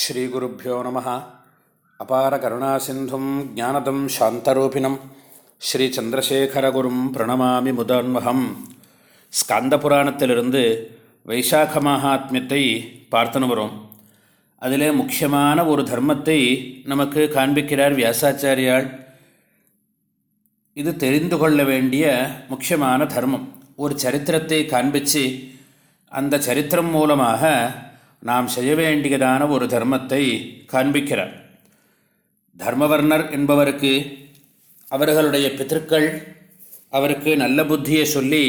ஸ்ரீகுருப்போ நம. அபார கருணாசிந்தும் ஜானதம் சாந்தரூபிணம். ஸ்ரீச்சந்திரசேகரகுரும் பிரணமாமி முதான்மகம். ஸ்கந்த புராணத்திலிருந்து வைசாக மகாத்மியத்தை பார்த்துன்னு வரும். அதிலே முக்கியமான ஒரு தர்மத்தை நமக்கு காண்பிக்கிறார் வியாசாச்சாரியால் இது தெரிந்து கொள்ள வேண்டிய முக்கியமான தர்மம். ஒரு சரித்திரத்தை காண்பித்து அந்த சரித்திரம் மூலமாக நாம் செய்ய வேண்டியதான ஒரு தர்மத்தை காண்பிக்கிறார். தர்மவர்ணர் என்பவருக்கு அவர்களுடைய பித்திருக்கள் அவருக்கு நல்ல புத்தியை சொல்லி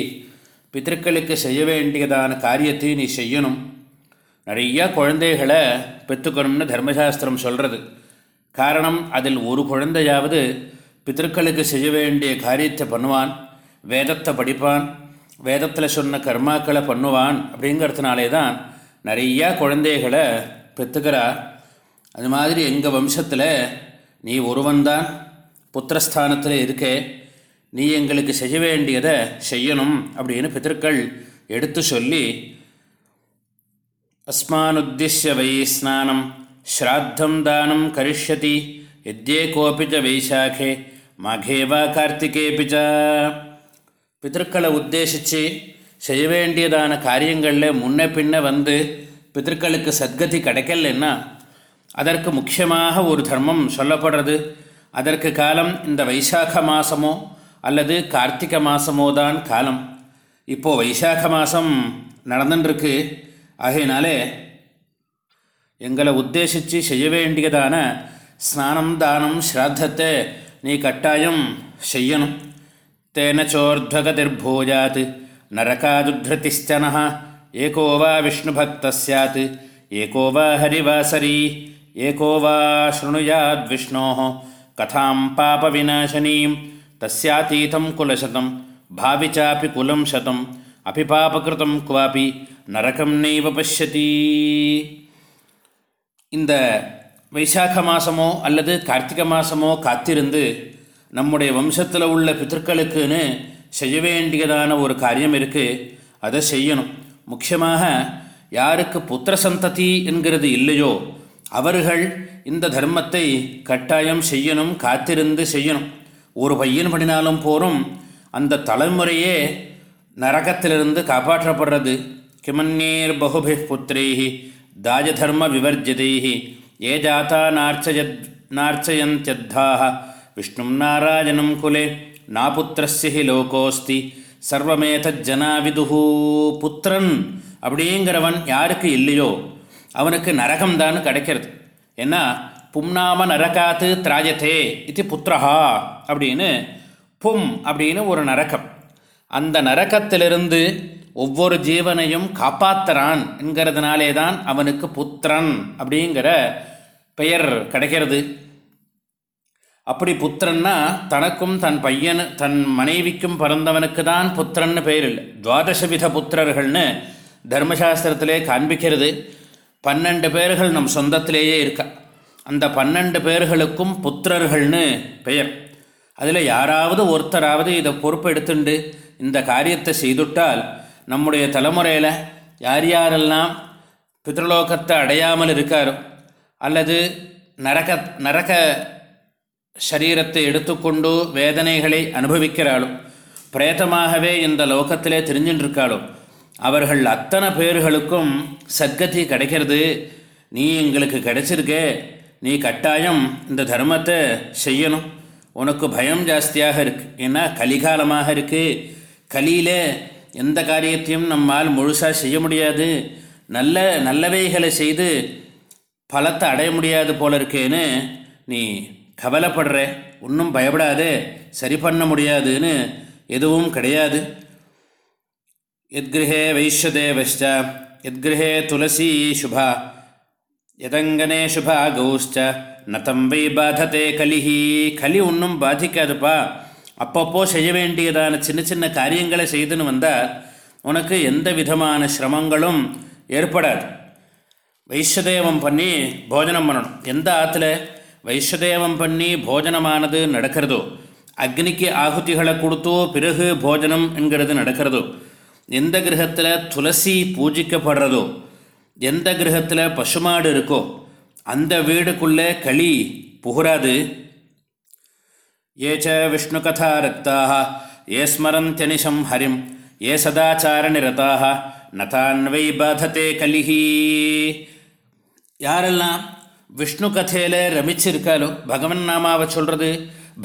பித்திருக்களுக்கு செய்ய வேண்டியதான காரியத்தை நீ செய்யணும். நிறைய குழந்தைகளை பெற்றுக்கணும்னு தர்மசாஸ்திரம் சொல்கிறது காரணம் அதில் ஒரு குழந்தையாவது பித்திருக்களுக்கு செய்ய வேண்டிய காரியத்தை பண்ணுவான் வேதத்தை படிப்பான் வேதத்தில் சொன்ன கர்மாக்களை பண்ணுவான் அப்படிங்கிறதுனாலே தான் நிறையா குழந்தைகளை பெற்றுக்கிறா அது மாதிரி எங்கள் வம்சத்தில் நீ ஒருவன்தான் புத்திரஸ்தானத்தில் இருக்கே நீ எங்களுக்கு செய்ய வேண்டியதை செய்யணும் அப்படின்னு பித்திருக்கள் எடுத்து சொல்லி அஸ்மானுத்திஷ்ய வை ஸ்நானம் ஸ்ராத்தம் தானம் கரிஷ்யதி எத்யே கோபிச்ச வைசாகே மகேவா கார்த்திகேபிச்சா பித்திருக்களை உத்தேசித்து செய்ய வேண்டியதான காரியங்களில் முன்ன பின்ன வந்து பித்திருக்களுக்கு சத்கதி கிடைக்கலன்னா அதற்கு முக்கியமாக ஒரு தர்மம் சொல்லப்படுறது. அதற்கு காலம் இந்த வைசாக மாதமோ அல்லது கார்த்திகை மாதமோ தான் காலம். இப்போது வைசாக மாதம் நடந்துட்டுருக்கு ஆகையினாலே எங்களை உத்தேசித்து செய்ய வேண்டியதான ஸ்நானம் தானம் ஸ்ராத்தத்தை நீ கட்டாயம் செய்யணும். தேன சோர்த்வகதிர்பூஜாத் நரகாதுத்ருதிஷ்டன ஏகோ வா விஷ்ணுபக்த சாத் ஏகோ வா ஹரிவாசரி ஏகோ வா ஸ்ருணுயாத் விஷ்ணோ கதாம் பாபவிநாசனீம் தஸ்யாத்தீதம் குலசதம் பாவி சாப்பி குலம் சதம் அபி பாபகிருதம் குவாபி நரகம் நெய்வ பசியதி இந்த வைசாக மாதமோ அல்லது கார்த்திகை மாதமோ காத்திருந்து நம்முடைய வம்சத்தில் உள்ள பித்தர்களுக்குன்னு செய்ய வேண்டியதான ஒரு காரியம் இருக்குது அதை செய்யணும். முக்கியமாக யாருக்கு புத்திர சந்ததி என்கிறது இல்லையோ அவர்கள் இந்த தர்மத்தை கட்டாயம் செய்யணும் காத்திருந்து செய்யணும். ஒரு பையன் பண்ணினாலும் போரும் அந்த தலைமுறையே நரகத்திலிருந்து காப்பாற்றப்படுறது. கிமன்னீர் பகுபி புத்திரைஹி தாஜதர்ம விவர்ஜிதைஹி ஏ ஜாத்தா நார்ச்சய நார்ச்சயந்தியத்தாக விஷ்ணும் நாராயணம் குலே. நாபுத்திரஸ்ய ஹி லோகோஸ்தி. சர்வமேதஜனா விதுஹூ புத்திரன். அப்படிங்கிறவன் யாருக்கு இல்லையோ அவனுக்கு நரகம்தான் கிடைக்கிறது. ஏன்னா பும்னாம நரகாத்து திராஜத்தே இது புத்திரஹா அப்படின்னு பும் அப்படின்னு ஒரு நரகம். அந்த நரக்கத்திலிருந்து ஒவ்வொரு ஜீவனையும் காப்பாத்துறான் என்கிறதுனாலே தான் அவனுக்கு புத்திரன் அப்படிங்கிற பெயர் கிடைக்கிறது. அப்படி புத்திரன்னா தனக்கும் தன் பையன் தன் மனைவிக்கும் பிறந்தவனுக்கு தான் புத்திரன்னு பெயர் இல்லை துவாதசவித புத்திரர்கள்னு தர்மசாஸ்திரத்திலே காண்பிக்கிறது. பன்னெண்டு பேர்கள் நம் சொந்தத்திலேயே இருக்கா. அந்த பன்னெண்டு பேர்களுக்கும் புத்திரர்கள்னு பெயர். அதில் யாராவது ஒருத்தராவது இதை பொறுப்பு எடுத்துண்டு இந்த காரியத்தை செய்துட்டால் நம்முடைய தலைமுறையில் யார் யாரெல்லாம் பித்ருலோகத்தை அடையாமல் இருக்காரோ அல்லது நரக நரக சரீரத்தை எடுத்துக்கொண்டு வேதனைகளை அனுபவிக்கிறாளோ பிரேதமாகவே இந்த லோகத்திலே தெரிஞ்சுட்ருக்காளோ அவர்கள் அத்தனை பேர்களுக்கும் சத்கதி கிடைக்கிறது. நீ எங்களுக்கு கிடைச்சிருக்கே. நீ கட்டாயம் இந்த தர்மத்தை செய்யணும். உனக்கு பயம் ஜாஸ்தியாக இருக்குது ஏன்னா கலிகாலமாக இருக்குது கலியில் எந்த காரியத்தையும் நம்மால் முழுசாக செய்ய முடியாது. நல்ல நல்லவைகளை செய்து பலத்தை அடைய முடியாது போல இருக்கேன்னு நீ கவலைப்படுற ஒன்றும் பயப்படாதே சரி பண்ண முடியாதுன்னு எதுவும் கிடையாது. எத்கிரகே வைஷ்யதேவச்ச எத்கிரகே துளசி சுபா எதங்கனே சுபா கௌஷ்ச நதம் வை பாதத்தே கலிஹி. கலி ஒன்றும் பாதிக்காதுப்பா. அப்பப்போ செய்ய வேண்டியதான சின்ன சின்ன காரியங்களை செய்துன்னு வந்தால் உனக்கு எந்த விதமான சிரமங்களும் ஏற்படாது. வைஷ்யதேவம் பண்ணி போஜனம் பண்ணணும். எந்த ஆற்றுல வைஷ்யதேவம் பண்ணி போஜனமானது நடக்கிறதோ. அக்னிக்கு ஆகுதிகளை கொடுத்தோ பிறகு போஜனம் என்கிறது நடக்கிறதோ. எந்த கிரகத்தில் துளசி பூஜிக்கப்படுறதோ எந்த கிரகத்தில் பசுமாடு இருக்கோ அந்த வீடுக்குள்ளே களி புகுறாது. ஏச்ச விஷ்ணு கதா ரத்தாக ஏ ஸ்மரந்தியனிஷம் ஹரிம் ஏ சதாச்சார நிரதாக நதான்வை பாதத்தே கலிஹி யாரெல்லாம் விஷ்ணு கதையில் ரமிச்சிருக்காலோ? பகவன் நாமாவை சொல்கிறது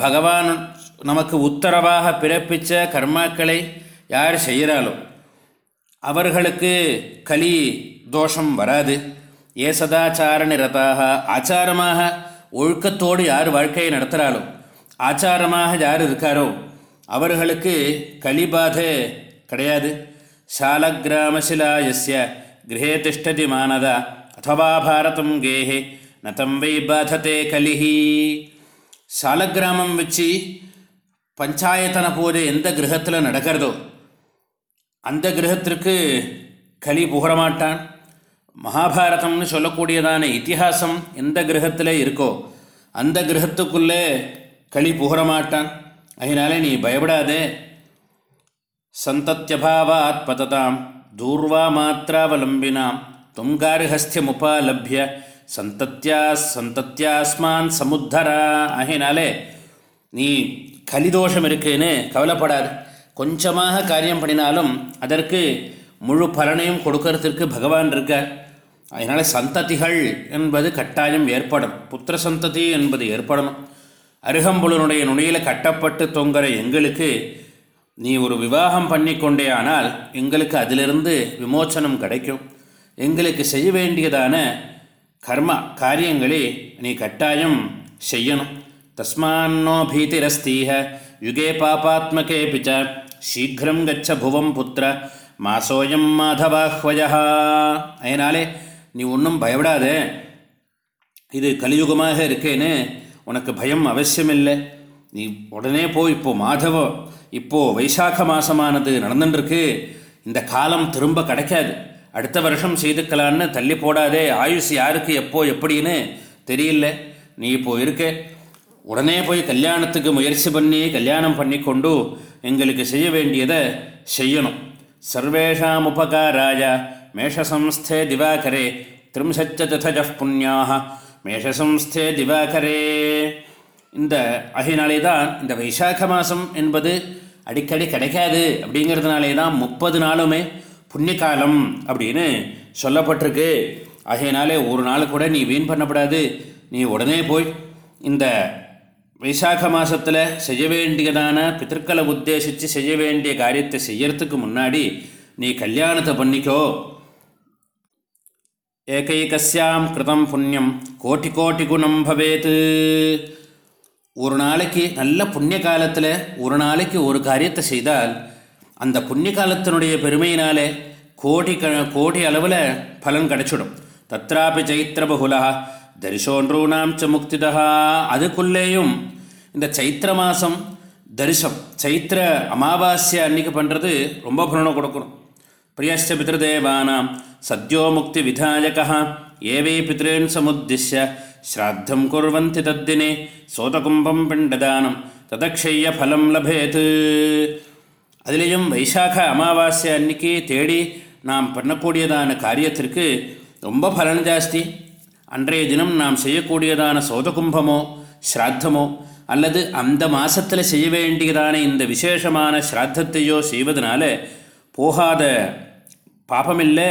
பகவான் நமக்கு உத்தரவாக பிறப்பித்த கர்மாக்களை யார் செய்கிறாலோ அவர்களுக்கு களி தோஷம் வராது. ஏ சதாச்சார ஆச்சாரமாக ஒழுக்கத்தோடு யார் வாழ்க்கையை நடத்துகிறாளோ ஆச்சாரமாக யார் இருக்காரோ அவர்களுக்கு கலிபாதை கிடையாது. சால கிராமசிலா கிரகே திஷ்டதி மானதா அத்தவா பாரதம் கேஹே நதம் வை பாதத்தே கலிஹி. சாலக்கிராமம் வச்சு பஞ்சாயத்தன பூஜை எந்த கிரகத்தில் நடக்கிறதோ அந்த கிரகத்திற்கு கலி புகழமாட்டான் மகாபாரதம்னு சொல்லக்கூடியதான இத்திஹாசம் எந்த கிரகத்தில் இருக்கோ அந்த கிரகத்துக்குள்ளே களி புகழமாட்டான் அதனால நீ பயப்படாதே. சந்தத்தியபாவாத் பததாம் தூர்வா மாத்திராவலம்பினாம் துங்காரிஹஸ்தியமுபாலபிய சந்தத்தியா சந்தத்தியாஸ்மான் சமுத்தரா ஆகினாலே நீ கலிதோஷம் இருக்குன்னு கவலைப்படாது. கொஞ்சமாக காரியம் பண்ணினாலும் அதற்கு முழு பலனையும் கொடுக்கறதுக்கு பகவான் இருக்க அதனால் சந்ததிகள் என்பது கட்டாயம் ஏற்படும். புத்திர சந்ததி என்பது ஏற்படணும். அருகம்புலனுடைய நுனியில் கட்டப்பட்டு தொங்குற எங்களுக்கு நீ ஒரு விவாகம் பண்ணி கொண்டே ஆனால் எங்களுக்கு அதிலிருந்து விமோச்சனம் கிடைக்கும். எங்களுக்கு செய்ய வேண்டியதான கர்ம காரியங்களே நீ கட்டாயம் செய்யணும். தஸ்மான்னோ பீதிரஸ்தீக யுகே பாபாத்மகே பிச்ச சீக்கிரம் கச்ச புவம் புத்திர மாசோயம் மாதவாஹ்வயா அதனாலே நீ ஒன்றும் பயப்படாத. இது கலியுகமாக இருக்கேன்னு உனக்கு பயம் அவசியமில்லை. நீ உடனே போய் இப்போது மாதவ இப்போது வைசாக மாதமானது நடந்துட்டுருக்கு இந்த காலம் திரும்ப கிடைக்காது. அடுத்த வருஷம் செய்துக்கலான்னு தள்ளி போடாதே. ஆயுஷ் யாருக்கு எப்போ எப்படின்னு தெரியல. நீ இப்போ இருக்க. உடனே போய் கல்யாணத்துக்கு முயற்சி பண்ணி கல்யாணம் பண்ணி கொண்டு எங்களுக்கு செய்ய வேண்டியதை செய்யணும். சர்வேஷாம் உபகாராய மேஷசம்ஸ்தே திவாகரே திரிம்சச்ச புண்ணியாக மேஷசம்ஸ்தே திவாகரே. இந்த ஆகையினாலே தான் இந்த வைசாக மாதம் என்பது அடிக்கடி கிடைக்காது அப்படிங்கிறதுனாலே தான் முப்பது நாளுமே புண்ணியகாலம் அப்படின்னு சொல்லப்பட்டிருக்கு. ஆகையினாலே ஒரு நாள் கூட நீ வீண் பண்ணப்படாது. நீ உடனே போய் இந்த வைசாக மாதத்தில் செய்ய வேண்டியதான பித்திருக்களை உத்தேசித்து செய்ய வேண்டிய காரியத்தை செய்யறதுக்கு முன்னாடி நீ கல்யாணத்தை பண்ணிக்கோ. ஏகைகசியாம் கிருதம் புண்ணியம் கோட்டி கோட்டி குணம் பவேத்து. ஒரு நாளைக்கு நல்ல புண்ணிய காலத்தில் ஒரு நாளைக்கு ஒரு காரியத்தை செய்தால் அந்த புண்ணிய காலத்தினுடைய பெருமையினாலே கோடி க கோடி அளவில் பலன் கிடச்சிடும். தத்ராபி சைத்திர பகுலா தரிசோன்றூனாம் ச முக்திதா. அதுக்குள்ளேயும் இந்த சைத்திர மாதம் தரிசம் சைத்திர அமாவாஸ்யை அன்னைக்கு பண்ணுறது ரொம்ப பலனை கொடுக்கணும். பிரியஸ்ட பிததேவானாம் சத்யோ முக்தி விதாயகா. ஏவே பித்ரேன் சமுத்திஷ்ய ஸ்ராத்தம் குர்வந்தி தத்தினே. சோதகும்பம் பிண்டதானம் ததக்ஷய்ய ஃபலம் லபேத். அதுலேயும் வைசாக அமாவாசை அன்னைக்கு தேடி நாம் பண்ணக்கூடியதான காரியத்திற்கு ரொம்ப பலன் ஜாஸ்தி. அன்றைய தினம் நாம் செய்யக்கூடியதான சோதகும்பமோ ஸ்ராத்தமோ அல்லது அந்த மாதத்தில் செய்ய வேண்டியதான இந்த விசேஷமான ஸ்ராத்தத்தையோ செய்வதனால போகாத பாபமில்லை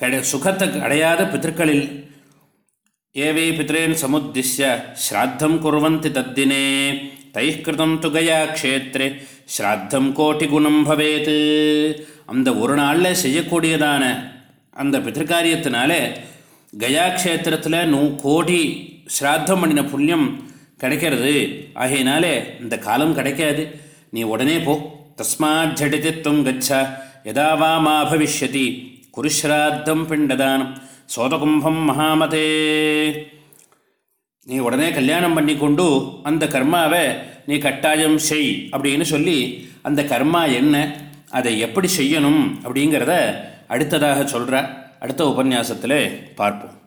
கட சுகத்தை அடையாத பித்திருக்களில். ஏவே பித்ரேன் சமுத்திஷ்ய ஸ்ராத்தம் குர்வந்தி தத்தினே. தைः கிருதம் து கயா க்ஷேத்ரே ஸ்ராத்தம் கோட்டி குணம் பவேத் அந்த ஒரு நாளில் செய்யக்கூடியதான அந்த பித்திருக்காரியத்தினால கயா க்ஷேத்திரத்தில் நூ கோடி ஸ்ராத்தம் பண்ணின புண்ணியம் கிடைக்கிறது. ஆகையினாலே இந்த காலம் கிடைக்காது. நீ உடனே போ. தஸ்மாத் ஜடிதி கச்சா. கச்ச யதா வா மா பவிஷ்யதி குருஸ்ராத்தம் பிண்டதானம். சோதகும்பம் மகாமதே. நீ உடனே கல்யாணம் பண்ணி கொண்டு அந்த கர்மாவை நீ கட்டாயம் செய் அப்படின்னு சொல்லி அந்த கர்மா என்ன அதை எப்படி செய்யணும் அப்படிங்கிறத அடுத்ததாக சொல்கிற அடுத்த உபன்யாசத்தில் பார்ப்போம்.